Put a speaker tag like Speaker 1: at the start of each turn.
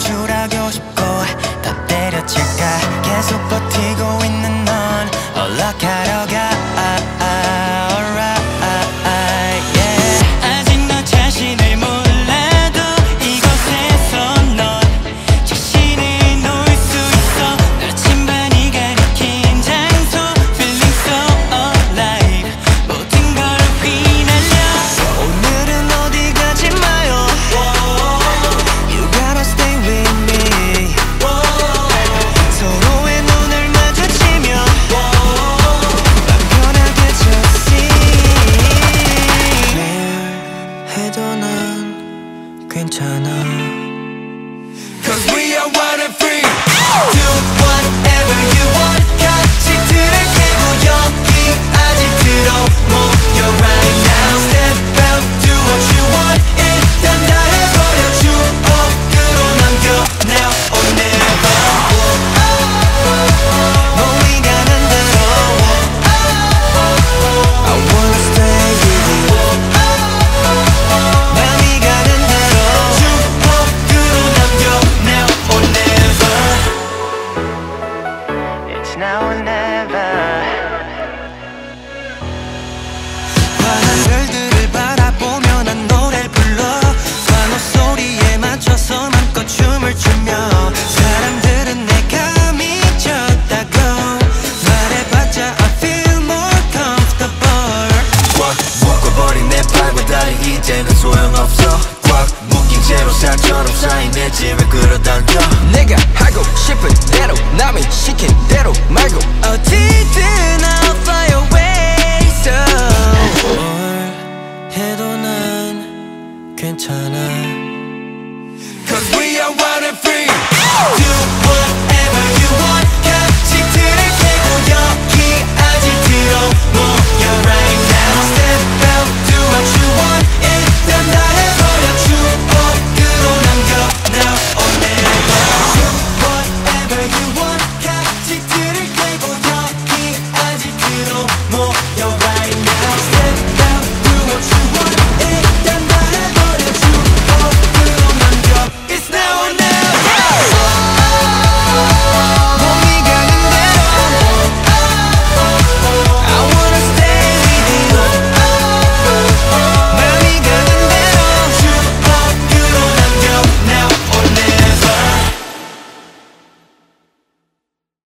Speaker 1: 탈출하고 싶고 다 때려칠까 계속 버티고 있는 넌 얼라 가려 가. Cause we are wild and free. Two, 이제는 소용없어 꽉 묶인 채로 살처럼 쌓인 내 짐을 끌어당겨 내가 하고 싶은 대로 남이 시킨 대로 말고 어디든 I'll fly away so 뭘 해도 난 괜찮아 Cause we are wild and free